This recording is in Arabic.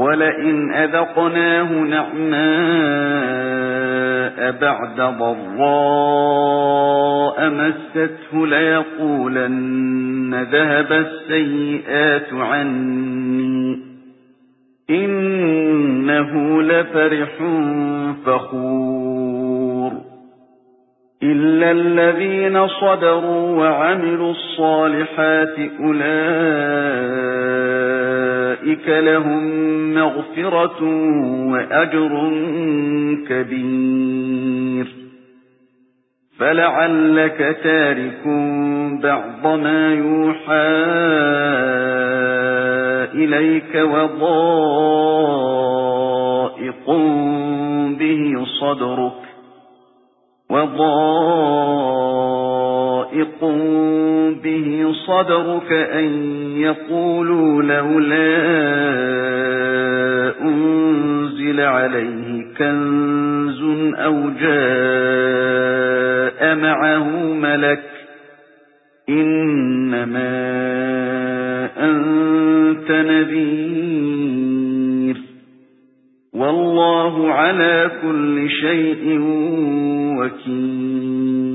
وَلَئِنْ أَذَقْنَاهُ نَعْمَاءَ بَعْدَ ضَرَّاءَ مَسَّتْهُ لَيَقُولَنَّ ذَهَبَ السَّيِّئَاتُ عَنِّي إِنَّهُ لَفَرِحٌ فَخُورٌ إِلَّا الَّذِينَ صَبَرُوا وَعَمِلُوا الصَّالِحَاتِ أُولَئِكَ لَهُم مَّغْفِرَةٌ وَأَجْرٌ كَبِيرٌ فَلَعَلَّكَ تَارِكٌ بَعْضَ مَا يُوحَىٰ إِلَيْكَ وَضَائِقٌ بِهِ صَدْرُكَ وَضَائِقٌ بِهِ صَدْرُكَ أَن يَقُولُوا لَوْلَا أُنزِلَ عَلَيْهِ كَنزٌ أَوْ جَاءَ مَعَهُ مَلَكٌ إِنَّمَا أَنتَ نَذِيرٌ وَاللَّهُ عَلَى كُلِّ شَيْءٍ وَكِيلٌ